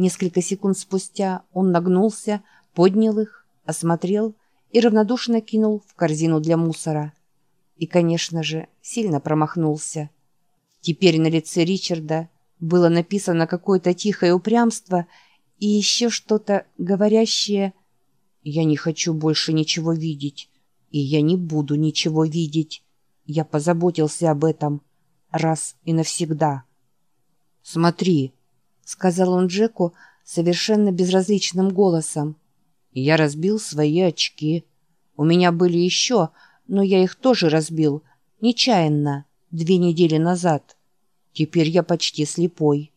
Несколько секунд спустя он нагнулся, поднял их, осмотрел и равнодушно кинул в корзину для мусора. И, конечно же, сильно промахнулся. Теперь на лице Ричарда было написано какое-то тихое упрямство и еще что-то говорящее «Я не хочу больше ничего видеть, и я не буду ничего видеть. Я позаботился об этом раз и навсегда». «Смотри», — сказал он Джеку совершенно безразличным голосом. «Я разбил свои очки. У меня были еще, но я их тоже разбил, нечаянно, две недели назад. Теперь я почти слепой».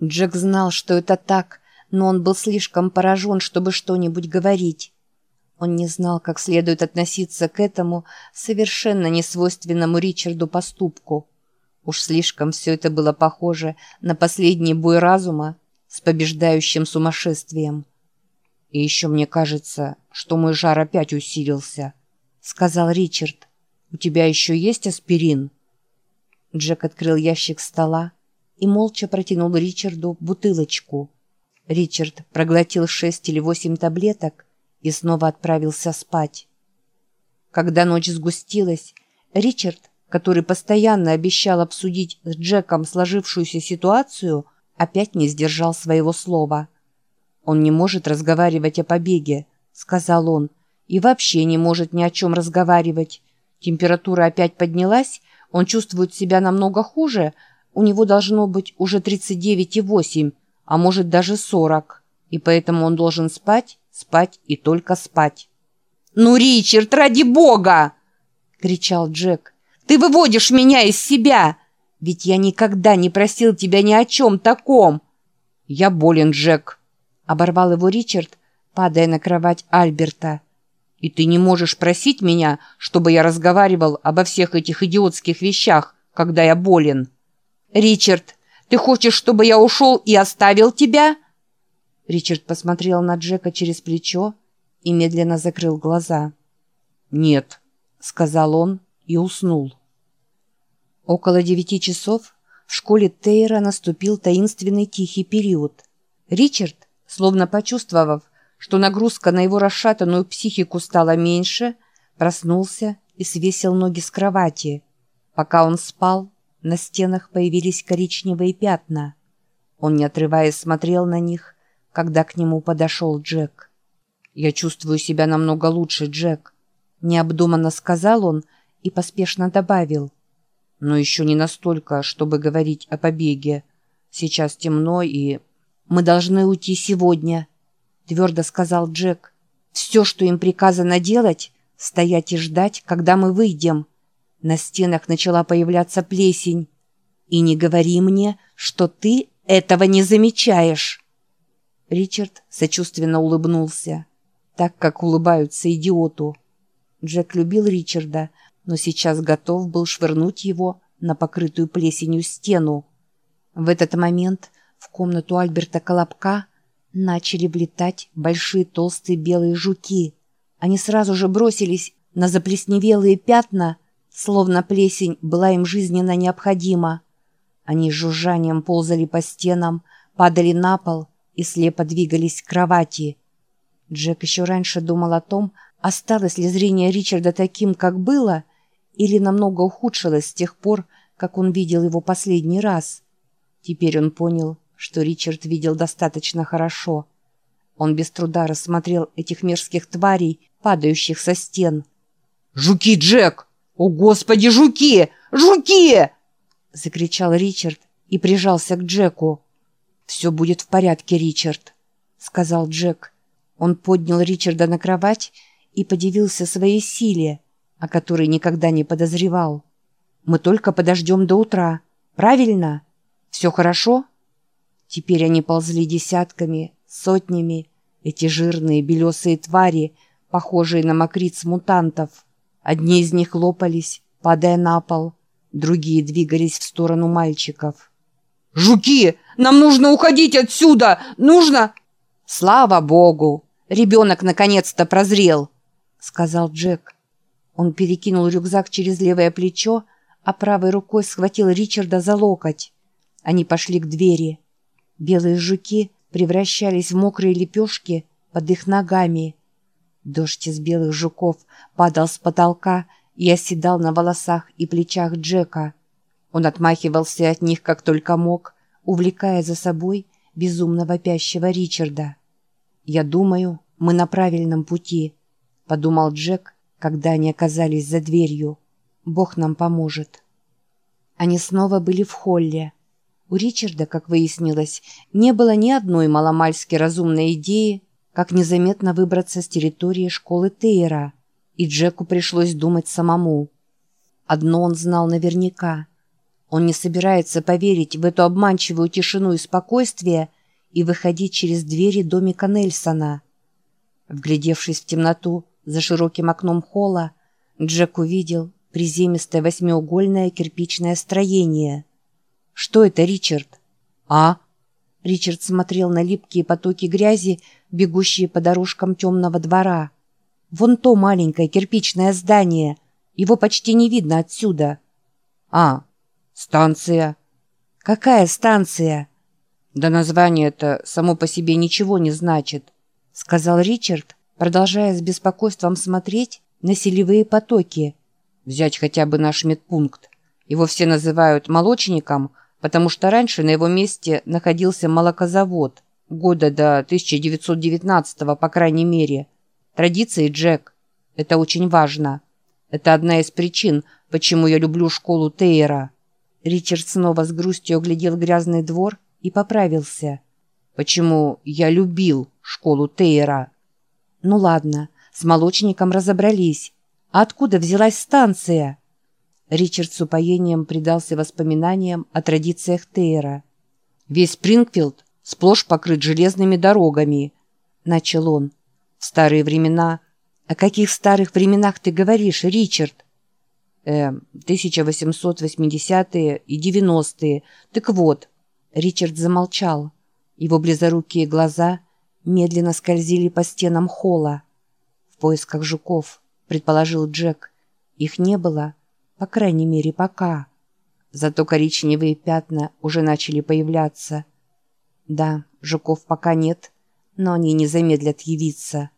Джек знал, что это так, но он был слишком поражен, чтобы что-нибудь говорить. Он не знал, как следует относиться к этому совершенно несвойственному Ричарду поступку. Уж слишком все это было похоже на последний бой разума с побеждающим сумасшествием. «И еще мне кажется, что мой жар опять усилился», — сказал Ричард. «У тебя еще есть аспирин?» Джек открыл ящик стола и молча протянул Ричарду бутылочку. Ричард проглотил шесть или восемь таблеток и снова отправился спать. Когда ночь сгустилась, Ричард который постоянно обещал обсудить с Джеком сложившуюся ситуацию, опять не сдержал своего слова. «Он не может разговаривать о побеге», — сказал он, «и вообще не может ни о чем разговаривать. Температура опять поднялась, он чувствует себя намного хуже, у него должно быть уже 39,8, а может даже 40, и поэтому он должен спать, спать и только спать». «Ну, Ричард, ради бога!» — кричал Джек. Ты выводишь меня из себя! Ведь я никогда не просил тебя ни о чем таком!» «Я болен, Джек», — оборвал его Ричард, падая на кровать Альберта. «И ты не можешь просить меня, чтобы я разговаривал обо всех этих идиотских вещах, когда я болен». «Ричард, ты хочешь, чтобы я ушел и оставил тебя?» Ричард посмотрел на Джека через плечо и медленно закрыл глаза. «Нет», — сказал он, и уснул. Около девяти часов в школе Тейра наступил таинственный тихий период. Ричард, словно почувствовав, что нагрузка на его расшатанную психику стала меньше, проснулся и свесил ноги с кровати. Пока он спал, на стенах появились коричневые пятна. Он, не отрываясь, смотрел на них, когда к нему подошел Джек. «Я чувствую себя намного лучше, Джек», — необдуманно сказал он, — и поспешно добавил. «Но еще не настолько, чтобы говорить о побеге. Сейчас темно и...» «Мы должны уйти сегодня», — твердо сказал Джек. «Все, что им приказано делать, стоять и ждать, когда мы выйдем». На стенах начала появляться плесень. «И не говори мне, что ты этого не замечаешь!» Ричард сочувственно улыбнулся, так как улыбаются идиоту. Джек любил Ричарда, но сейчас готов был швырнуть его на покрытую плесенью стену. В этот момент в комнату Альберта Колобка начали влетать большие толстые белые жуки. Они сразу же бросились на заплесневелые пятна, словно плесень была им жизненно необходима. Они с жужжанием ползали по стенам, падали на пол и слепо двигались к кровати. Джек еще раньше думал о том, осталось ли зрение Ричарда таким, как было — или намного ухудшилось с тех пор, как он видел его последний раз. Теперь он понял, что Ричард видел достаточно хорошо. Он без труда рассмотрел этих мерзких тварей, падающих со стен. «Жуки, Джек! О, Господи, жуки! Жуки!» Закричал Ричард и прижался к Джеку. «Все будет в порядке, Ричард», — сказал Джек. Он поднял Ричарда на кровать и подивился своей силе — о которой никогда не подозревал. Мы только подождем до утра. Правильно? Все хорошо? Теперь они ползли десятками, сотнями, эти жирные белесые твари, похожие на мокриц-мутантов. Одни из них лопались, падая на пол, другие двигались в сторону мальчиков. «Жуки! Нам нужно уходить отсюда! Нужно...» «Слава богу! Ребенок наконец-то прозрел!» — сказал Джек. Он перекинул рюкзак через левое плечо, а правой рукой схватил Ричарда за локоть. Они пошли к двери. Белые жуки превращались в мокрые лепешки под их ногами. Дождь из белых жуков падал с потолка и оседал на волосах и плечах Джека. Он отмахивался от них как только мог, увлекая за собой безумно вопящего Ричарда. «Я думаю, мы на правильном пути», — подумал Джек, когда они оказались за дверью. «Бог нам поможет». Они снова были в холле. У Ричарда, как выяснилось, не было ни одной маломальски разумной идеи, как незаметно выбраться с территории школы Тейра, и Джеку пришлось думать самому. Одно он знал наверняка. Он не собирается поверить в эту обманчивую тишину и спокойствие и выходить через двери домика Нельсона. Вглядевшись в темноту за широким окном холла, Джек увидел приземистое восьмиугольное кирпичное строение. «Что это, Ричард?» «А?» Ричард смотрел на липкие потоки грязи, бегущие по дорожкам темного двора. «Вон то маленькое кирпичное здание. Его почти не видно отсюда». «А, станция». «Какая станция?» «Да название это само по себе ничего не значит», — сказал Ричард, продолжая с беспокойством смотреть на селевые потоки. «Взять хотя бы наш медпункт. Его все называют молочником, потому что раньше на его месте находился молокозавод, года до 1919 по крайней мере. Традиции, Джек. Это очень важно. Это одна из причин, почему я люблю школу Тейера». Ричард снова с грустью оглядел грязный двор и поправился. «Почему я любил школу Тейера?» «Ну ладно, с молочником разобрались. А откуда взялась станция?» Ричард с упоением предался воспоминаниям о традициях Тейера. «Весь Спрингфилд сплошь покрыт железными дорогами», — начал он. «В старые времена...» «О каких старых временах ты говоришь, Ричард?» «Э, 1880-е и 90-е. Так вот...» Ричард замолчал. Его близорукие глаза медленно скользили по стенам холла. «В поисках жуков», — предположил Джек. «Их не было, по крайней мере, пока. Зато коричневые пятна уже начали появляться. Да, жуков пока нет, но они не замедлят явиться».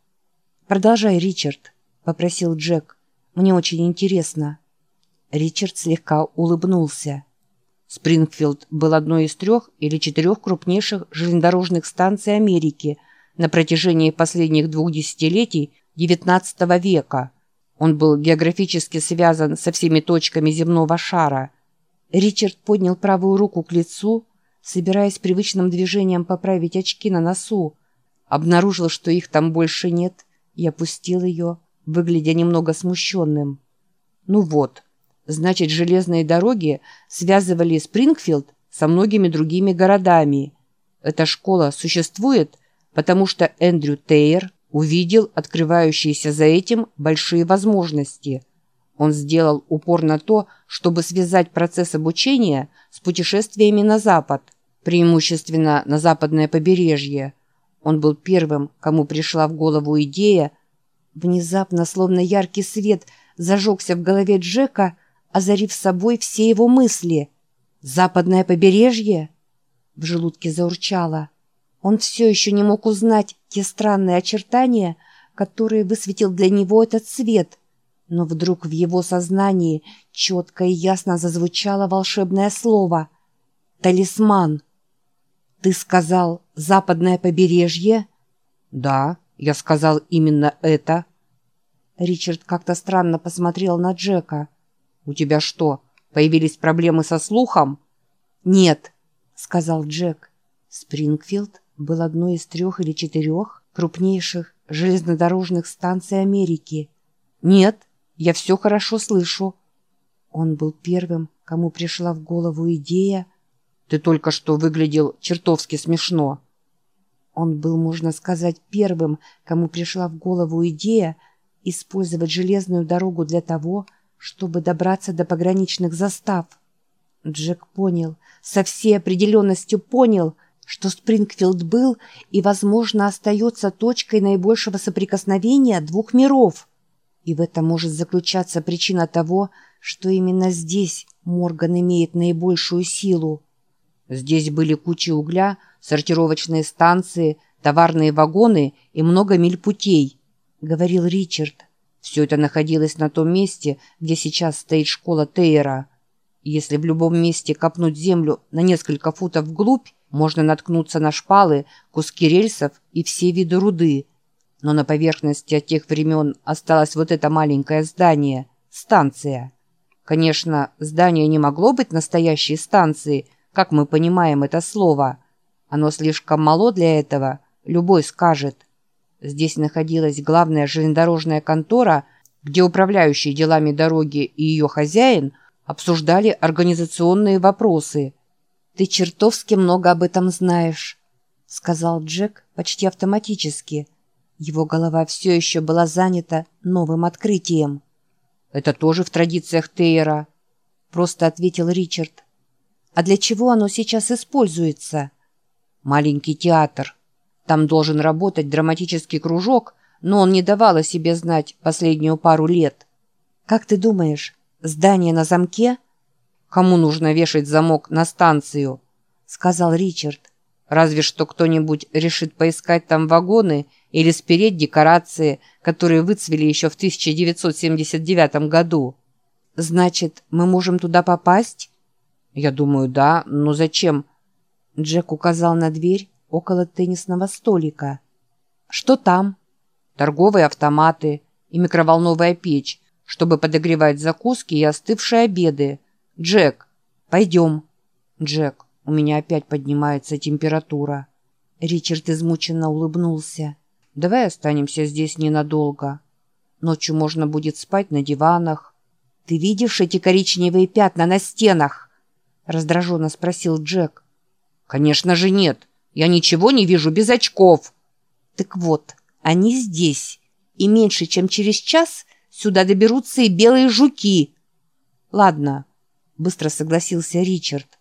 «Продолжай, Ричард», — попросил Джек. «Мне очень интересно». Ричард слегка улыбнулся. Спрингфилд был одной из трех или четырех крупнейших железнодорожных станций Америки на протяжении последних двух десятилетий XIX века. Он был географически связан со всеми точками земного шара. Ричард поднял правую руку к лицу, собираясь привычным движением поправить очки на носу. Обнаружил, что их там больше нет, и опустил ее, выглядя немного смущенным. «Ну вот», Значит, железные дороги связывали Спрингфилд со многими другими городами. Эта школа существует, потому что Эндрю Тейер увидел открывающиеся за этим большие возможности. Он сделал упор на то, чтобы связать процесс обучения с путешествиями на запад, преимущественно на западное побережье. Он был первым, кому пришла в голову идея. Внезапно, словно яркий свет, зажегся в голове Джека – озарив собой все его мысли. «Западное побережье?» В желудке заурчало. Он все еще не мог узнать те странные очертания, которые высветил для него этот свет. Но вдруг в его сознании четко и ясно зазвучало волшебное слово «Талисман». «Ты сказал «западное побережье»?» «Да, я сказал именно это». Ричард как-то странно посмотрел на Джека. «У тебя что, появились проблемы со слухом?» «Нет», — сказал Джек. Спрингфилд был одной из трех или четырех крупнейших железнодорожных станций Америки. «Нет, я все хорошо слышу». Он был первым, кому пришла в голову идея «Ты только что выглядел чертовски смешно». Он был, можно сказать, первым, кому пришла в голову идея использовать железную дорогу для того, чтобы добраться до пограничных застав. Джек понял, со всей определенностью понял, что Спрингфилд был и, возможно, остается точкой наибольшего соприкосновения двух миров. И в этом может заключаться причина того, что именно здесь Морган имеет наибольшую силу. Здесь были кучи угля, сортировочные станции, товарные вагоны и много миль путей, — говорил Ричард. Все это находилось на том месте, где сейчас стоит школа Тейера. Если в любом месте копнуть землю на несколько футов вглубь, можно наткнуться на шпалы, куски рельсов и все виды руды. Но на поверхности от тех времен осталось вот это маленькое здание — станция. Конечно, здание не могло быть настоящей станцией, как мы понимаем это слово. Оно слишком мало для этого, любой скажет. Здесь находилась главная железнодорожная контора, где управляющий делами дороги и ее хозяин обсуждали организационные вопросы. «Ты чертовски много об этом знаешь», — сказал Джек почти автоматически. Его голова все еще была занята новым открытием. «Это тоже в традициях Тейера», — просто ответил Ричард. «А для чего оно сейчас используется?» «Маленький театр. Там должен работать драматический кружок, но он не давал о себе знать последнюю пару лет». «Как ты думаешь, здание на замке?» «Кому нужно вешать замок на станцию?» — сказал Ричард. «Разве что кто-нибудь решит поискать там вагоны или спереть декорации, которые выцвели еще в 1979 году». «Значит, мы можем туда попасть?» «Я думаю, да. Но зачем?» Джек указал на дверь около теннисного столика. «Что там?» «Торговые автоматы и микроволновая печь, чтобы подогревать закуски и остывшие обеды. Джек, пойдем. Джек, у меня опять поднимается температура. Ричард измученно улыбнулся. Давай останемся здесь ненадолго. Ночью можно будет спать на диванах. Ты видишь эти коричневые пятна на стенах? Раздраженно спросил Джек. Конечно же нет. Я ничего не вижу без очков. Так вот, они здесь. И меньше чем через час сюда доберутся и белые жуки. Ладно, быстро согласился Ричард.